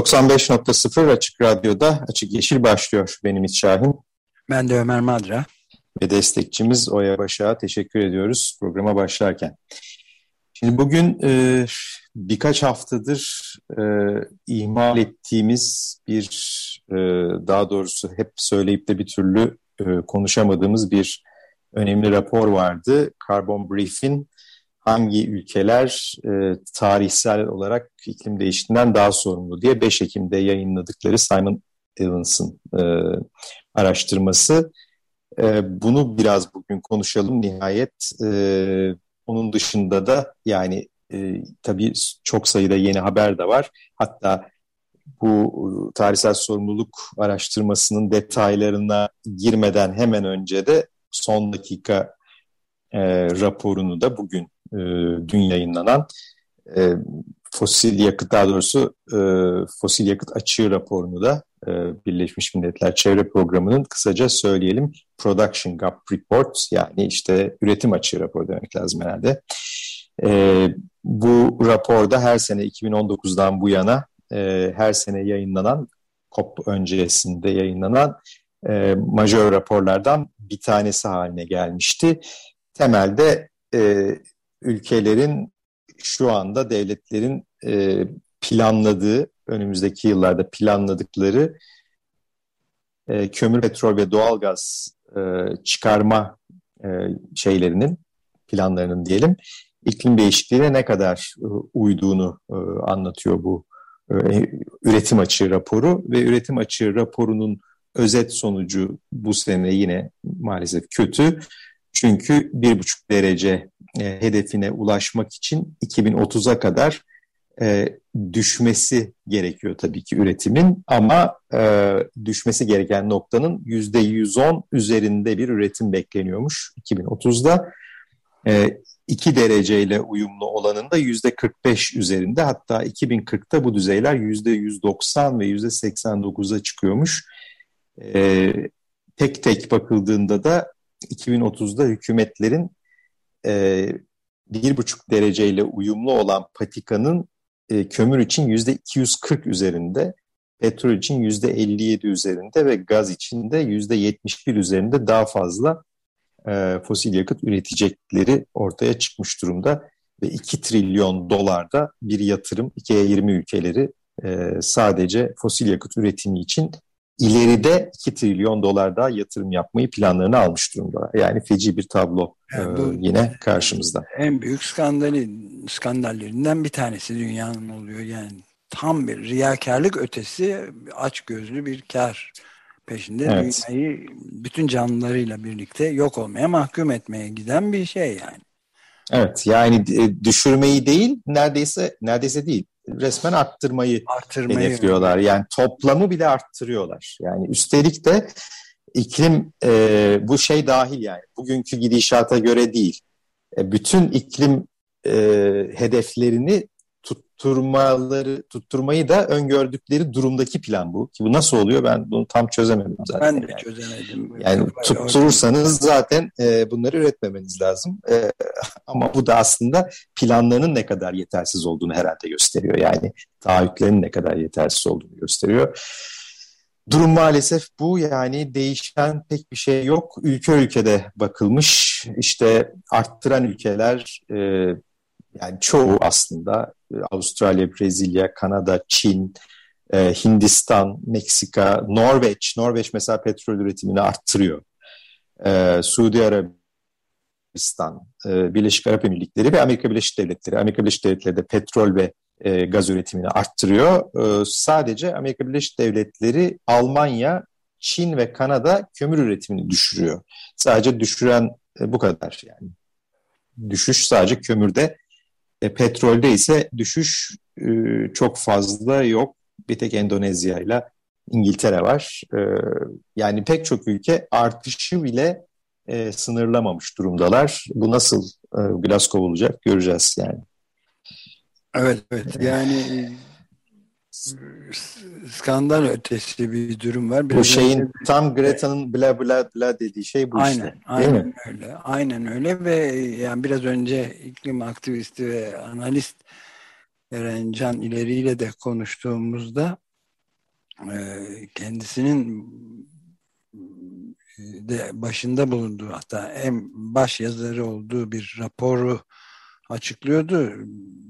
...95.0 Açık Radyo'da Açık Yeşil başlıyor. Benim Ümit Şahin. Ben de Ömer Madra. Ve destekçimiz Oya Başak'a teşekkür ediyoruz programa başlarken. Şimdi bugün e, birkaç haftadır e, ihmal ettiğimiz bir e, daha doğrusu hep söyleyip de bir türlü e, konuşamadığımız bir önemli rapor vardı. Carbon Brief'in hangi ülkeler e, tarihsel olarak iklim değişikliğinden daha sorumlu diye 5 Ekim'de yayınladıkları Simon Evans'ın e, araştırması. E, bunu biraz bugün konuşalım nihayet. E, onun dışında da yani e, tabii çok sayıda yeni haber de var. Hatta bu tarihsel sorumluluk araştırmasının detaylarına girmeden hemen önce de son dakika e, raporunu da bugün e, dün yayınlanan e, fosil yakıt daha doğrusu e, fosil yakıt açığı raporunu da e, Birleşmiş Milletler Çevre Programı'nın kısaca söyleyelim Production Gap Report yani işte üretim açığı raporu demek lazım herhalde. E, bu raporda her sene 2019'dan bu yana e, her sene yayınlanan COP öncesinde yayınlanan e, majör raporlardan bir tanesi haline gelmişti. Temelde e, ülkelerin şu anda devletlerin e, planladığı, önümüzdeki yıllarda planladıkları e, kömür, petrol ve doğalgaz e, çıkarma e, şeylerinin, planlarının diyelim, iklim değişikliğine ne kadar e, uyduğunu e, anlatıyor bu e, üretim açığı raporu ve üretim açığı raporunun özet sonucu bu sene yine maalesef kötü. Çünkü bir buçuk derece e, hedefine ulaşmak için 2030'a kadar e, düşmesi gerekiyor tabii ki üretimin ama e, düşmesi gereken noktanın yüzde 110 üzerinde bir üretim bekleniyormuş 2030'da. E, 2 dereceyle uyumlu olanın da yüzde 45 üzerinde hatta 2040'ta bu düzeyler yüzde 190 ve yüzde 89'a çıkıyormuş. E, tek tek bakıldığında da 2030'da hükümetlerin e, bir buçuk dereceyle uyumlu olan patikanın e, kömür için yüzde 240 üzerinde, petrol için yüzde 57 üzerinde ve gaz için de yüzde 71 üzerinde daha fazla e, fosil yakıt üretecekleri ortaya çıkmış durumda. Ve 2 trilyon dolarda bir yatırım 2'ye ülkeleri e, sadece fosil yakıt üretimi için ileride 2 trilyon dolar daha yatırım yapmayı planlarını almış durumda. Yani feci bir tablo yani bu, e, yine karşımızda. En büyük skandali, skandallerinden bir tanesi dünyanın oluyor. Yani tam bir riyakarlık ötesi aç gözlü bir kar peşinde evet. dünyayı bütün canlılarıyla birlikte yok olmaya mahkum etmeye giden bir şey yani. Evet yani e, düşürmeyi değil neredeyse neredeyse değil resmen arttırmayı, arttırmayı hedefliyorlar. Yani toplamı bile arttırıyorlar. Yani üstelik de iklim e, bu şey dahil yani bugünkü gidişata göre değil. E, bütün iklim e, hedeflerini tutturmaları tutturmayı da öngördükleri durumdaki plan bu. Ki bu nasıl oluyor ben bunu tam çözemedim zaten. Ben de yani. çözemedim. Yani tutturursanız zaten e, bunları üretmemeniz lazım. E, ama bu da aslında planlarının ne kadar yetersiz olduğunu herhalde gösteriyor. Yani taahhütlerin ne kadar yetersiz olduğunu gösteriyor. Durum maalesef bu yani değişen pek bir şey yok. Ülke ülkede bakılmış işte arttıran ülkeler e, yani çoğu aslında Avustralya, Brezilya, Kanada, Çin, e, Hindistan, Meksika, Norveç. Norveç mesela petrol üretimini arttırıyor. E, Suudi Arabistan, Birleşik Arap Emirlikleri ve Amerika Birleşik Devletleri. Amerika Birleşik Devletleri de petrol ve gaz üretimini arttırıyor. sadece Amerika Birleşik Devletleri, Almanya, Çin ve Kanada kömür üretimini düşürüyor. Sadece düşüren bu kadar yani. Düşüş sadece kömürde E, petrolde ise düşüş e, çok fazla yok. Bir tek Endonezya ile İngiltere var. E, yani pek çok ülke artışı bile e, sınırlamamış durumdalar. Bu nasıl e, Glasgow olacak göreceğiz yani. Evet, evet. Yani skandal ötesi bir durum var. Biraz bu şeyin önce... tam Greta'nın bla bla bla dediği şey bu aynen, işte. Aynen mi? öyle. Aynen öyle ve yani biraz önce iklim aktivisti ve analist Eren Can ileriyle de konuştuğumuzda e, kendisinin de başında bulunduğu hatta en baş yazarı olduğu bir raporu açıklıyordu.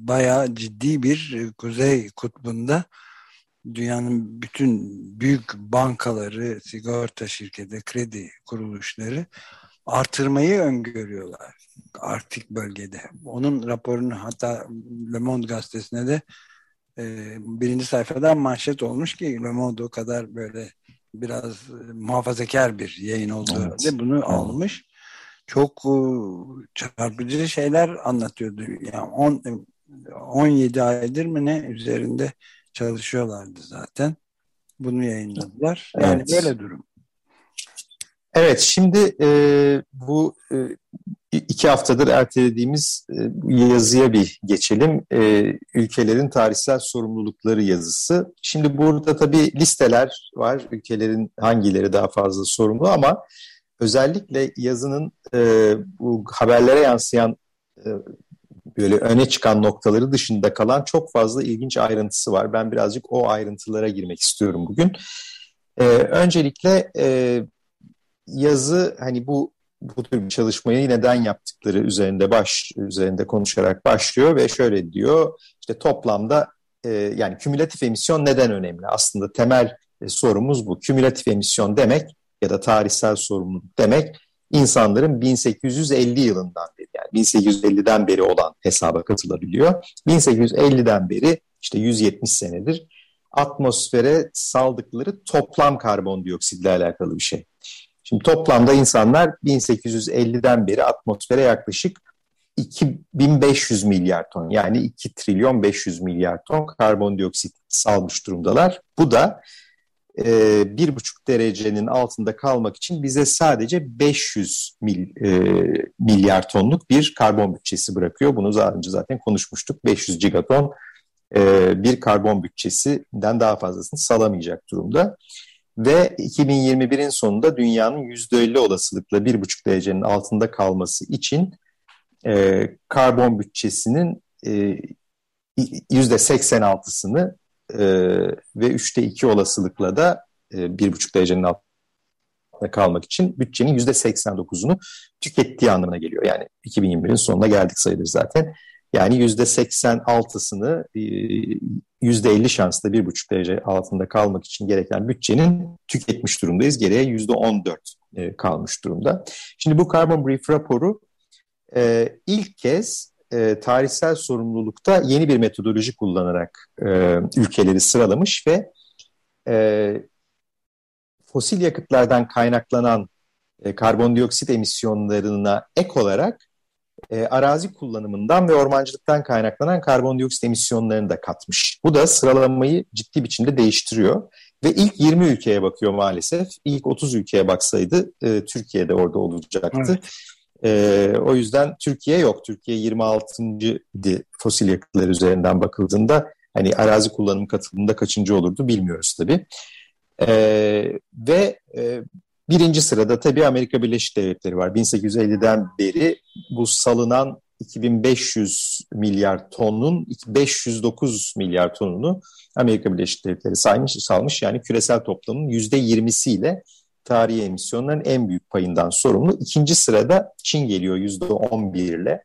Bayağı ciddi bir e, Kuzey Kutbu'nda dünyanın bütün büyük bankaları, sigorta şirketi, kredi kuruluşları artırmayı öngörüyorlar Arktik bölgede. Onun raporunu hatta Le Monde gazetesine de e, birinci sayfadan manşet olmuş ki Le Monde o kadar böyle biraz e, muhafazakar bir yayın olduğu evet. bunu evet. almış çok e, çarpıcı şeyler anlatıyordu. Yani 10 17 aydır mı ne üzerinde çalışıyorlardı zaten. Bunu yayınladılar. Yani evet. böyle durum. Evet, şimdi e, bu e, iki haftadır ertelediğimiz e, yazıya bir geçelim. E, ülkelerin tarihsel sorumlulukları yazısı. Şimdi burada tabii listeler var, ülkelerin hangileri daha fazla sorumlu ama özellikle yazının e, bu haberlere yansıyan e, böyle öne çıkan noktaları dışında kalan çok fazla ilginç ayrıntısı var. Ben birazcık o ayrıntılara girmek istiyorum bugün. E, öncelikle e, yazı hani bu bu tür bir çalışmayı neden yaptıkları üzerinde baş üzerinde konuşarak başlıyor ve şöyle diyor işte toplamda e, yani kümülatif emisyon neden önemli? Aslında temel e, sorumuz bu. Kümülatif emisyon demek ya da tarihsel sorumluluk demek insanların 1850 yılından beri yani 1850'den beri olan hesaba katılabiliyor. 1850'den beri işte 170 senedir atmosfere saldıkları toplam karbondioksitle alakalı bir şey. Şimdi toplamda insanlar 1850'den beri atmosfere yaklaşık 2500 milyar ton yani 2 trilyon 500 milyar ton karbondioksit salmış durumdalar. Bu da bir buçuk derecenin altında kalmak için bize sadece 500 mil, e, milyar tonluk bir karbon bütçesi bırakıyor. Bunu daha önce zaten konuşmuştuk. 500 gigaton e, bir karbon bütçesinden daha fazlasını salamayacak durumda. Ve 2021'in sonunda dünyanın %50 olasılıkla bir buçuk derecenin altında kalması için e, karbon bütçesinin e, %86'sını e, ve üçte iki olasılıkla da e, bir buçuk derecenin altında kalmak için bütçenin yüzde 89'unu tükettiği anlamına geliyor. Yani 2021'in sonuna geldik sayılır zaten. Yani yüzde 86'sını e, yüzde 50 şansla bir buçuk derece altında kalmak için gereken bütçenin tüketmiş durumdayız. Geriye yüzde 14 e, kalmış durumda. Şimdi bu Carbon Brief raporu ilk kez e, tarihsel sorumlulukta yeni bir metodoloji kullanarak e, ülkeleri sıralamış ve e, fosil yakıtlardan kaynaklanan e, karbondioksit emisyonlarına ek olarak e, arazi kullanımından ve ormancılıktan kaynaklanan karbondioksit emisyonlarını da katmış. Bu da sıralamayı ciddi biçimde değiştiriyor. Ve ilk 20 ülkeye bakıyor maalesef. İlk 30 ülkeye baksaydı e, Türkiye'de orada olacaktı. Evet. E, o yüzden Türkiye yok. Türkiye 26. idi fosil yakıtlar üzerinden bakıldığında. Hani arazi kullanım katılımında kaçıncı olurdu bilmiyoruz tabii. E, ve e, birinci sırada tabii Amerika Birleşik Devletleri var. 1850'den beri bu salınan 2500 milyar tonun 509 milyar tonunu Amerika Birleşik Devletleri saymış, salmış. Yani küresel toplamın %20'siyle tarihi emisyonların en büyük payından sorumlu. İkinci sırada Çin geliyor %11 ile.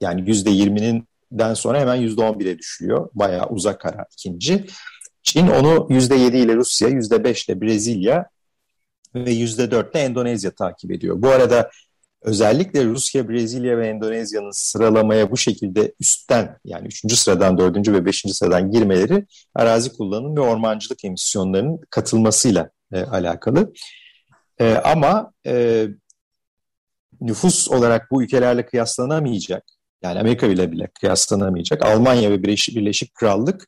Yani %20'den sonra hemen %11'e düşüyor. Bayağı uzak ara ikinci. Çin onu %7 ile Rusya, %5 ile Brezilya ve %4 ile Endonezya takip ediyor. Bu arada özellikle Rusya, Brezilya ve Endonezya'nın sıralamaya bu şekilde üstten yani 3. sıradan 4. ve 5. sıradan girmeleri arazi kullanım ve ormancılık emisyonlarının katılmasıyla e, alakalı. E, ama e, nüfus olarak bu ülkelerle kıyaslanamayacak Yani Amerika bile bile kıyaslanamayacak. Almanya ve Birleşik, Birleşik Krallık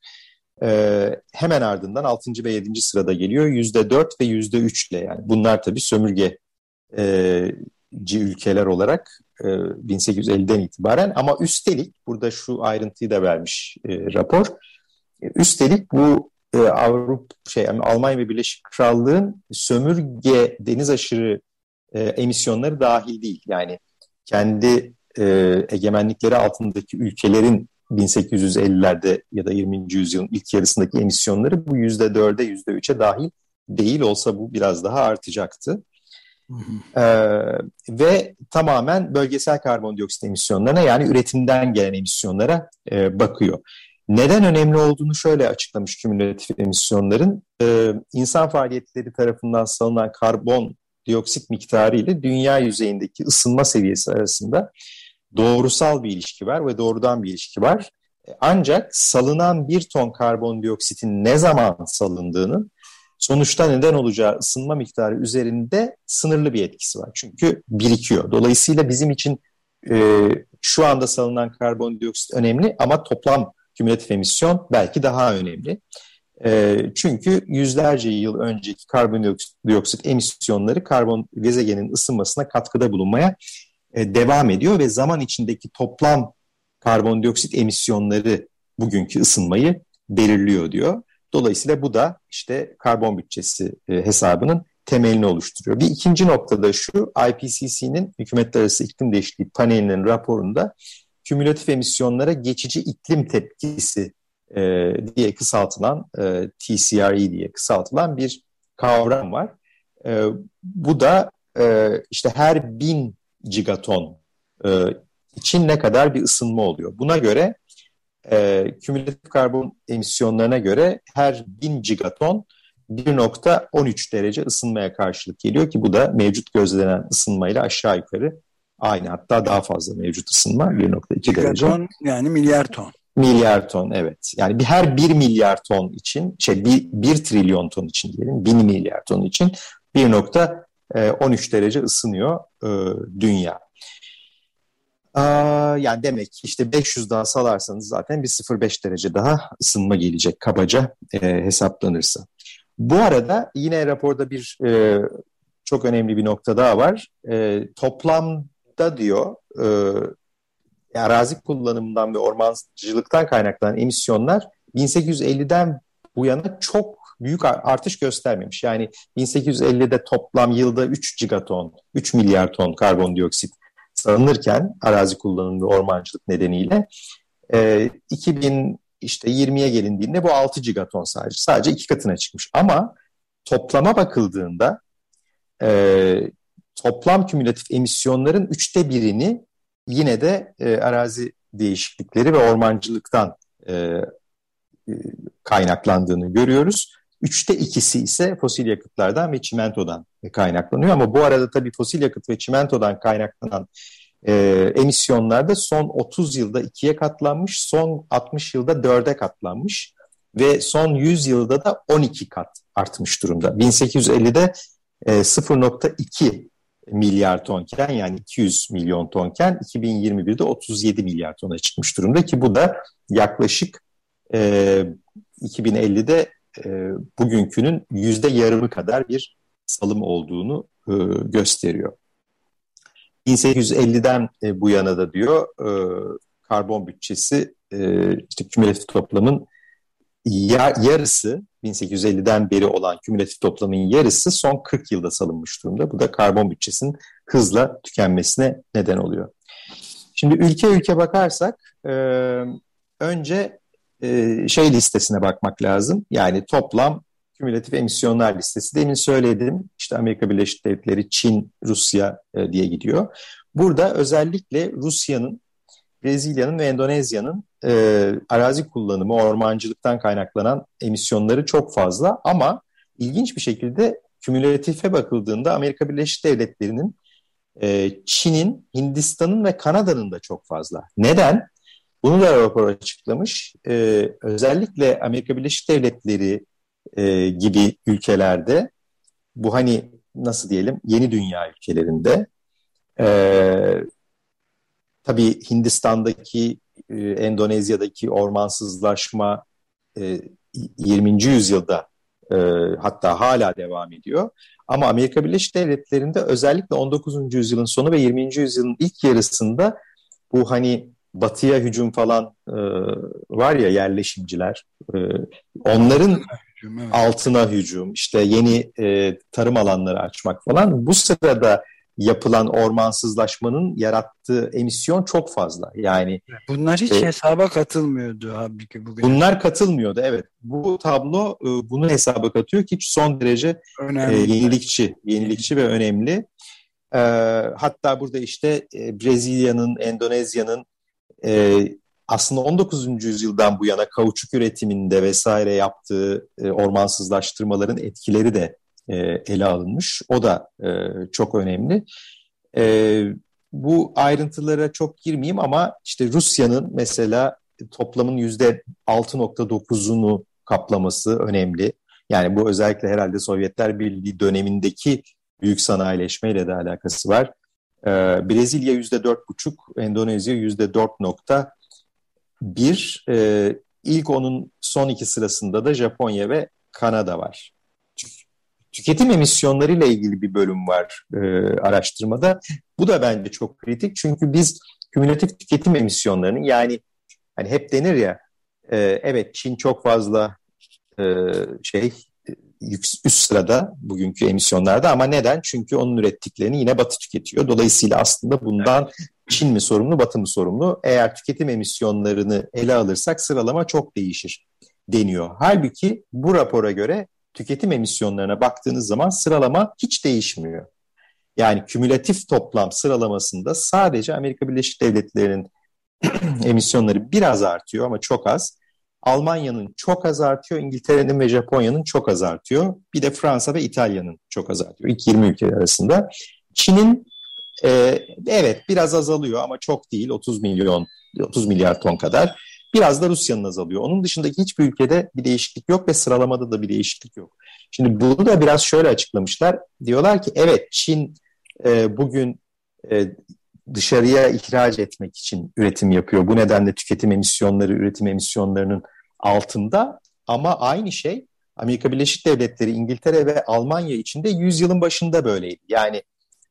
e, hemen ardından 6. ve 7. sırada geliyor. %4 ve %3 ile yani. Bunlar tabii sömürge e, ülkeler olarak e, 1850'den itibaren ama üstelik burada şu ayrıntıyı da vermiş e, rapor. Üstelik bu e, Avrupa şey yani Almanya ve Birleşik Krallığın sömürge deniz aşırı e, emisyonları dahil değil. Yani kendi e, egemenlikleri altındaki ülkelerin 1850'lerde ya da 20. yüzyılın ilk yarısındaki emisyonları bu %4'e %3'e dahil değil olsa bu biraz daha artacaktı. Ee, ve tamamen bölgesel karbondioksit emisyonlarına yani üretimden gelen emisyonlara e, bakıyor. Neden önemli olduğunu şöyle açıklamış kümülatif emisyonların. Ee, insan faaliyetleri tarafından salınan karbon dioksit miktarı ile dünya yüzeyindeki ısınma seviyesi arasında doğrusal bir ilişki var ve doğrudan bir ilişki var. Ancak salınan bir ton karbondioksitin ne zaman salındığının sonuçta neden olacağı ısınma miktarı üzerinde sınırlı bir etkisi var. Çünkü birikiyor. Dolayısıyla bizim için e, şu anda salınan karbondioksit önemli ama toplam kümülatif emisyon belki daha önemli. E, çünkü yüzlerce yıl önceki karbondioksit emisyonları karbon gezegenin ısınmasına katkıda bulunmaya e, devam ediyor ve zaman içindeki toplam karbondioksit emisyonları bugünkü ısınmayı belirliyor diyor. Dolayısıyla bu da işte karbon bütçesi e, hesabının temelini oluşturuyor. Bir ikinci nokta da şu, IPCC'nin Hükümetler Arası İklim Değişikliği panelinin raporunda kümülatif emisyonlara geçici iklim tepkisi e, diye kısaltılan e, TCRE diye kısaltılan bir kavram var. E, bu da e, işte her bin gigaton e, için ne kadar bir ısınma oluyor. Buna göre e, kümülatif karbon emisyonlarına göre her 1000 gigaton 1.13 derece ısınmaya karşılık geliyor ki bu da mevcut gözlenen ısınmayla aşağı yukarı aynı hatta daha fazla mevcut ısınma 1.2 derece. yani milyar ton. Milyar ton evet. Yani bir her 1 milyar ton için şey 1, 1 trilyon ton için diyelim 1000 milyar ton için 1.13 derece ısınıyor e, dünya. Aa, yani demek işte 500 daha salarsanız zaten bir 0.5 derece daha ısınma gelecek kabaca e, hesaplanırsa. Bu arada yine raporda bir e, çok önemli bir nokta daha var. E, toplamda diyor e, arazi kullanımından ve ormancılıktan kaynaklanan emisyonlar 1850'den bu yana çok büyük artış göstermemiş. Yani 1850'de toplam yılda 3 gigaton, 3 milyar ton karbondioksit salınırken arazi kullanımı ve ormancılık nedeniyle e, 2000 işte 20'ye gelindiğinde bu 6 gigaton sadece. Sadece iki katına çıkmış. Ama toplama bakıldığında e, toplam kümülatif emisyonların üçte birini yine de e, arazi değişiklikleri ve ormancılıktan e, e kaynaklandığını görüyoruz. Üçte ikisi ise fosil yakıtlardan ve çimentodan kaynaklanıyor. Ama bu arada tabii fosil yakıt ve çimentodan kaynaklanan e, emisyonlar da son 30 yılda ikiye katlanmış, son 60 yılda dörde katlanmış ve son 100 yılda da 12 kat artmış durumda. 1850'de e, 0.2 milyar tonken yani 200 milyon tonken 2021'de 37 milyar tona çıkmış durumda ki bu da yaklaşık e, 2050'de e, bugünkünün yüzde yarımı kadar bir salım olduğunu e, gösteriyor. 1850'den e, bu yana da diyor e, karbon bütçesi e, işte kümülatif toplamın yarısı 1850'den beri olan kümülatif toplamın yarısı son 40 yılda salınmış durumda. Bu da karbon bütçesinin hızla tükenmesine neden oluyor. Şimdi ülke ülke bakarsak e, önce e, şey listesine bakmak lazım. Yani toplam kümülatif emisyonlar listesi. Demin söyledim işte Amerika Birleşik Devletleri, Çin, Rusya e, diye gidiyor. Burada özellikle Rusya'nın, Brezilya'nın ve Endonezya'nın e, arazi kullanımı, ormancılıktan kaynaklanan emisyonları çok fazla ama ilginç bir şekilde kümülatife bakıldığında Amerika Birleşik Devletleri'nin, e, Çin'in, Hindistan'ın ve Kanada'nın da çok fazla. Neden? Bunu da rapor açıklamış. Ee, özellikle Amerika Birleşik Devletleri e, gibi ülkelerde bu hani nasıl diyelim yeni dünya ülkelerinde e, tabii Hindistan'daki, e, Endonezya'daki ormansızlaşma e, 20. yüzyılda e, hatta hala devam ediyor. Ama Amerika Birleşik Devletleri'nde özellikle 19. yüzyılın sonu ve 20. yüzyılın ilk yarısında bu hani batıya hücum falan e, var ya yerleşimciler. E, onların altına hücum, işte yeni e, tarım alanları açmak falan. Bu sırada yapılan ormansızlaşmanın yarattığı emisyon çok fazla. Yani bunlar hiç e, hesaba katılmıyordu abi ki bugün. Bunlar katılmıyordu evet. Bu tablo e, bunu hesaba katıyor ki son derece e, yenilikçi, yenilikçi ve önemli. E, hatta burada işte e, Brezilya'nın, Endonezya'nın e, aslında 19. yüzyıldan bu yana kauçuk üretiminde vesaire yaptığı e, ormansızlaştırmaların etkileri de e, ele alınmış. O da e, çok önemli. E, bu ayrıntılara çok girmeyeyim ama işte Rusya'nın mesela toplamın yüzde 6.9'unu kaplaması önemli. Yani bu özellikle herhalde Sovyetler Birliği dönemindeki büyük sanayileşmeyle de alakası var. Ee, Brezilya yüzde dört buçuk, Endonezya yüzde dört nokta bir. Ee, ilk onun son iki sırasında da Japonya ve Kanada var. Tüketim emisyonları ile ilgili bir bölüm var e, araştırmada. Bu da bence çok kritik çünkü biz kümülatif tüketim emisyonlarının yani hani hep denir ya e, evet Çin çok fazla e, şey üst sırada bugünkü emisyonlarda ama neden? Çünkü onun ürettiklerini yine Batı tüketiyor. Dolayısıyla aslında bundan Çin mi sorumlu, Batı mı sorumlu? Eğer tüketim emisyonlarını ele alırsak sıralama çok değişir deniyor. Halbuki bu rapora göre tüketim emisyonlarına baktığınız zaman sıralama hiç değişmiyor. Yani kümülatif toplam sıralamasında sadece Amerika Birleşik Devletleri'nin emisyonları biraz artıyor ama çok az. Almanya'nın çok az artıyor, İngiltere'nin ve Japonya'nın çok az artıyor. Bir de Fransa ve İtalya'nın çok az artıyor. İlk 20 ülke arasında. Çin'in e, evet biraz azalıyor ama çok değil 30 milyon 30 milyar ton kadar. Biraz da Rusya'nın azalıyor. Onun dışındaki hiçbir ülkede bir değişiklik yok ve sıralamada da bir değişiklik yok. Şimdi bunu da biraz şöyle açıklamışlar. Diyorlar ki evet Çin e, bugün e, dışarıya ihraç etmek için üretim yapıyor. Bu nedenle tüketim emisyonları, üretim emisyonlarının altında ama aynı şey Amerika Birleşik Devletleri, İngiltere ve Almanya içinde 100 yılın başında böyleydi. Yani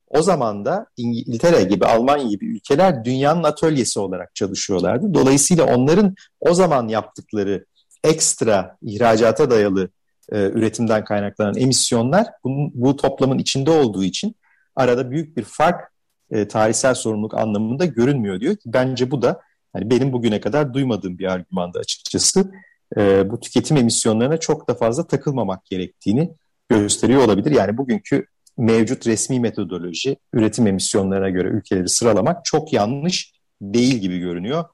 o zaman da İngiltere gibi, Almanya gibi ülkeler dünyanın atölyesi olarak çalışıyorlardı. Dolayısıyla onların o zaman yaptıkları ekstra ihracata dayalı e, üretimden kaynaklanan emisyonlar bunun, bu toplamın içinde olduğu için arada büyük bir fark e, tarihsel sorumluluk anlamında görünmüyor diyor bence bu da hani benim bugüne kadar duymadığım bir argümanda açıkçası e, bu tüketim emisyonlarına çok da fazla takılmamak gerektiğini gösteriyor olabilir. Yani bugünkü mevcut resmi metodoloji üretim emisyonlarına göre ülkeleri sıralamak çok yanlış değil gibi görünüyor.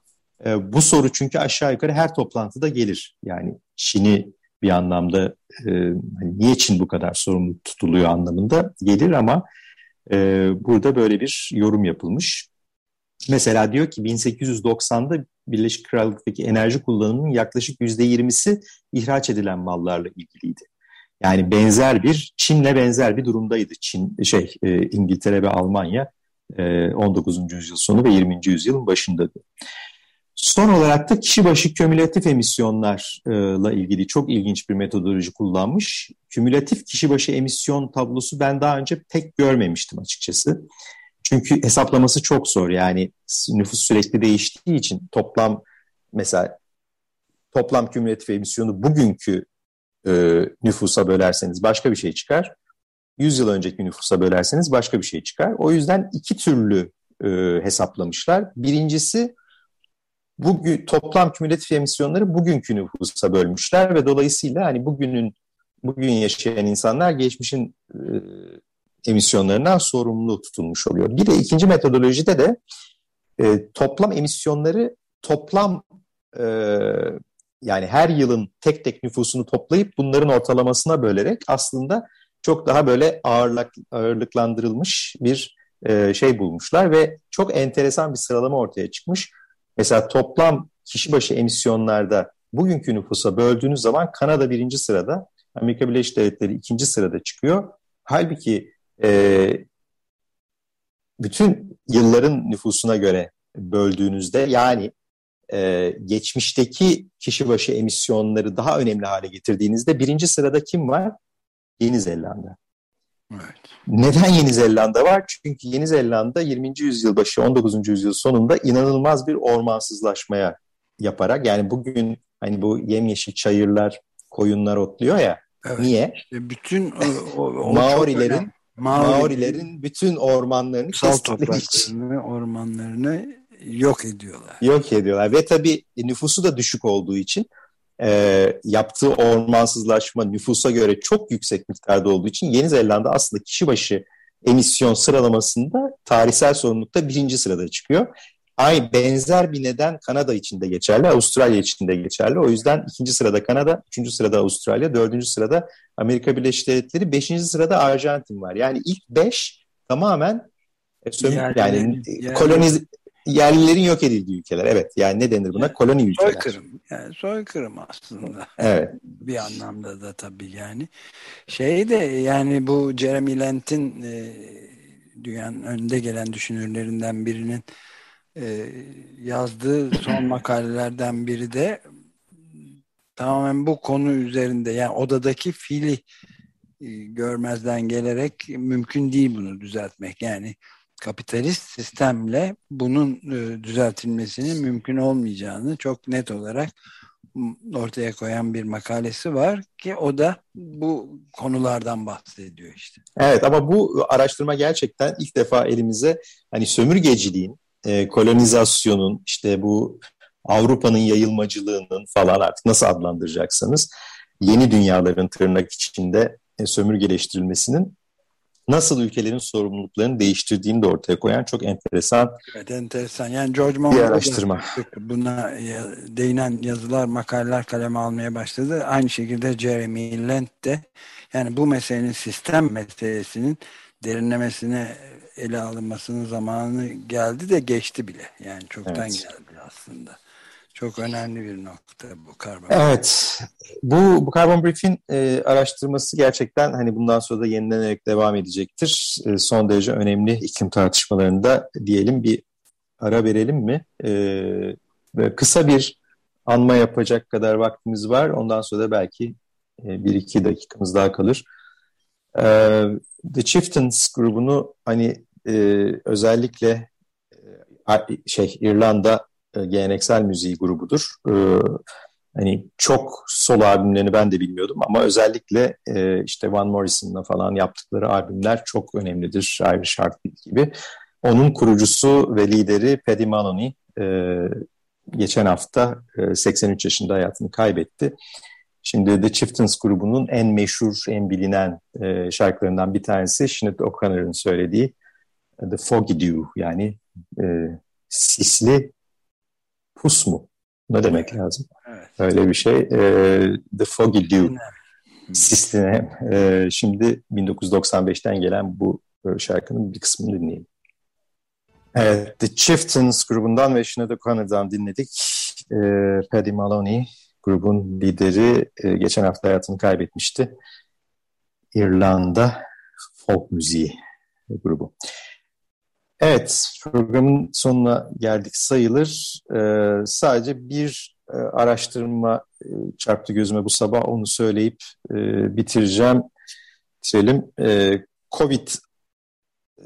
E, bu soru çünkü aşağı yukarı her toplantıda gelir. Yani Çin'i bir anlamda e, hani niye Çin bu kadar sorumlu tutuluyor anlamında gelir ama e, burada böyle bir yorum yapılmış. Mesela diyor ki 1890'da Birleşik Krallık'taki enerji kullanımının yaklaşık %20'si ihraç edilen mallarla ilgiliydi. Yani benzer bir, Çin'le benzer bir durumdaydı. Çin, şey, e, İngiltere ve Almanya e, 19. yüzyıl sonu ve 20. yüzyılın başındaydı. Son olarak da kişi başı kümülatif emisyonlarla ilgili çok ilginç bir metodoloji kullanmış. Kümülatif kişi başı emisyon tablosu ben daha önce pek görmemiştim açıkçası. Çünkü hesaplaması çok zor. Yani nüfus sürekli değiştiği için toplam mesela toplam kümülatif emisyonu bugünkü e, nüfusa bölerseniz başka bir şey çıkar. 100 yıl önceki nüfusa bölerseniz başka bir şey çıkar. O yüzden iki türlü e, hesaplamışlar. Birincisi bugün toplam kümülatif emisyonları bugünkü nüfusa bölmüşler ve dolayısıyla hani bugünün bugün yaşayan insanlar geçmişin e, emisyonlarından sorumlu tutulmuş oluyor. Bir de ikinci metodolojide de e, toplam emisyonları toplam e, yani her yılın tek tek nüfusunu toplayıp bunların ortalamasına bölerek aslında çok daha böyle ağırlık, ağırlıklandırılmış bir e, şey bulmuşlar ve çok enteresan bir sıralama ortaya çıkmış. Mesela toplam kişi başı emisyonlarda bugünkü nüfusa böldüğünüz zaman Kanada birinci sırada, Amerika Birleşik Devletleri ikinci sırada çıkıyor. Halbuki e, bütün yılların nüfusuna göre böldüğünüzde yani e, geçmişteki kişi başı emisyonları daha önemli hale getirdiğinizde birinci sırada kim var? Yeni Zelanda. Evet. Neden Yeni Zelanda var? Çünkü Yeni Zelanda 20. yüzyıl başı 19. yüzyıl sonunda inanılmaz bir ormansızlaşmaya yaparak yani bugün hani bu yemyeşil çayırlar, koyunlar otluyor ya. Evet. Niye? İşte bütün o, o, Maorilerin Maorilerin bütün ormanlarını sal topraklarını, ormanlarını yok ediyorlar. Yok ediyorlar ve tabii nüfusu da düşük olduğu için e, yaptığı ormansızlaşma nüfusa göre çok yüksek miktarda olduğu için Yeni Zelanda aslında kişi başı emisyon sıralamasında tarihsel sorumlulukta birinci sırada çıkıyor. Ay benzer bir neden Kanada için de geçerli, Avustralya için de geçerli. O yüzden ikinci sırada Kanada, üçüncü sırada Avustralya, dördüncü sırada Amerika Birleşik Devletleri, beşinci sırada Arjantin var. Yani ilk beş tamamen e, söm- yani, yani, yani koloniz yerlilerin yok edildiği ülkeler. Evet yani ne denir buna? Koloni ülkeler. Soykırım. Yani soykırım aslında. Evet. bir anlamda da tabii yani. Şey de yani bu Jeremy Lent'in e, dünyanın önde gelen düşünürlerinden birinin e, yazdığı son makalelerden biri de tamamen bu konu üzerinde yani odadaki fili e, görmezden gelerek mümkün değil bunu düzeltmek. Yani kapitalist sistemle bunun e, düzeltilmesinin mümkün olmayacağını çok net olarak ortaya koyan bir makalesi var ki o da bu konulardan bahsediyor işte. Evet ama bu araştırma gerçekten ilk defa elimize hani sömürgeciliğin, e, kolonizasyonun, işte bu Avrupa'nın yayılmacılığının falan artık nasıl adlandıracaksanız yeni dünyaların tırnak içinde e, sömürgeleştirilmesinin nasıl ülkelerin sorumluluklarını değiştirdiğini de ortaya koyan çok enteresan evet, enteresan. Yani George Monbiot bir araştırma. Buna değinen yazılar, makaleler kaleme almaya başladı. Aynı şekilde Jeremy Lent de yani bu meselenin sistem meselesinin derinlemesine ele alınmasının zamanı geldi de geçti bile. Yani çoktan evet. geldi aslında. Çok önemli bir nokta bu karbon. Evet. Bu, bu Carbon Brief'in e, araştırması gerçekten hani bundan sonra da yenilenerek devam edecektir. E, son derece önemli iklim tartışmalarında diyelim bir ara verelim mi? E, kısa bir anma yapacak kadar vaktimiz var. Ondan sonra da belki e, bir iki dakikamız daha kalır. E, The Chieftains grubunu hani e, özellikle e, şey İrlanda e, geleneksel müziği grubudur. E, hani çok solo albümlerini ben de bilmiyordum ama özellikle e, işte Van Morrison'la falan yaptıkları albümler çok önemlidir. Irish Heartbeat gibi. Onun kurucusu ve lideri Paddy Maloney e, geçen hafta e, 83 yaşında hayatını kaybetti. Şimdi The Chieftains grubunun en meşhur, en bilinen şarkılarından bir tanesi Sinead O'Connor'ın söylediği The Foggy Dew yani e, sisli pus mu? Ne demek lazım? Evet. Öyle bir şey. E, The Foggy Dew. Sisli e, Şimdi 1995'ten gelen bu e, şarkının bir kısmını dinleyelim. Evet, The Chieftains grubundan ve Sinead O'Connor'dan dinledik. E, Paddy Maloney grubun lideri e, geçen hafta hayatını kaybetmişti. İrlanda folk müziği grubu. Evet, programın sonuna geldik sayılır. Ee, sadece bir e, araştırma e, çarptı gözüme bu sabah, onu söyleyip e, bitireceğim. Bitirelim. E, Covid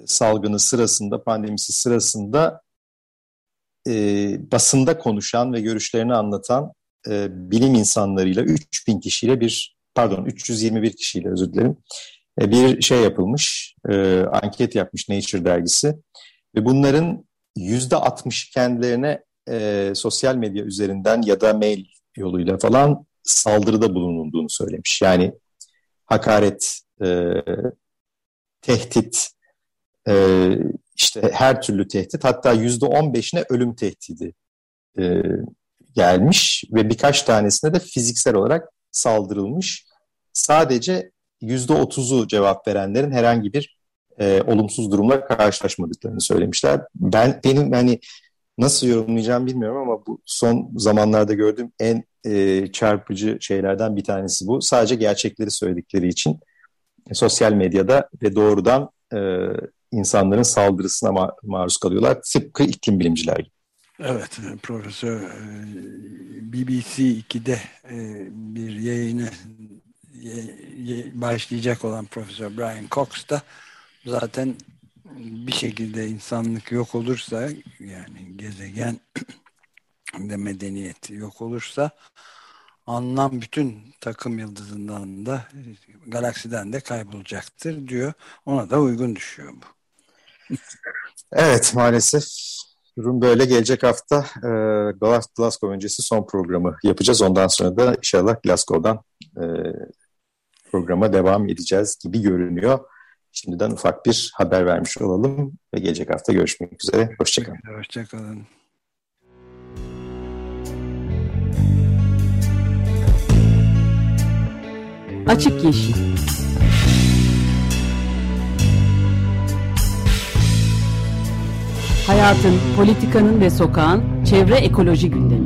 salgını sırasında, pandemisi sırasında e, basında konuşan ve görüşlerini anlatan e, bilim insanlarıyla 3000 kişiyle bir, pardon 321 kişiyle özür dilerim, e, bir şey yapılmış, e, anket yapmış Nature dergisi. Ve bunların yüzde 60'ı kendilerine e, sosyal medya üzerinden ya da mail yoluyla falan saldırıda bulunulduğunu söylemiş. Yani hakaret, e, tehdit, e, işte her türlü tehdit hatta yüzde 15'ine ölüm tehdidi e, gelmiş ve birkaç tanesine de fiziksel olarak saldırılmış. Sadece yüzde 30'u cevap verenlerin herhangi bir e, olumsuz durumla karşılaşmadıklarını söylemişler. Ben benim hani nasıl yorumlayacağım bilmiyorum ama bu son zamanlarda gördüğüm en e, çarpıcı şeylerden bir tanesi bu. Sadece gerçekleri söyledikleri için e, sosyal medyada ve doğrudan e, insanların saldırısına ma maruz kalıyorlar. Tıpkı iklim bilimciler gibi. Evet, Profesör e, BBC 2'de e, bir yayını başlayacak olan Profesör Brian Cox da zaten bir şekilde insanlık yok olursa yani gezegen de medeniyet yok olursa anlam bütün takım yıldızından da galaksiden de kaybolacaktır diyor. Ona da uygun düşüyor bu. evet maalesef durum böyle. Gelecek hafta e, Glasgow öncesi son programı yapacağız. Ondan sonra da inşallah Glasgow'dan e, programa devam edeceğiz gibi görünüyor. Şimdiden ufak bir haber vermiş olalım ve gelecek hafta görüşmek üzere. Hoşçakalın. Hoşçakalın. Açık Yeşil Hayatın, politikanın ve sokağın çevre ekoloji gündemi.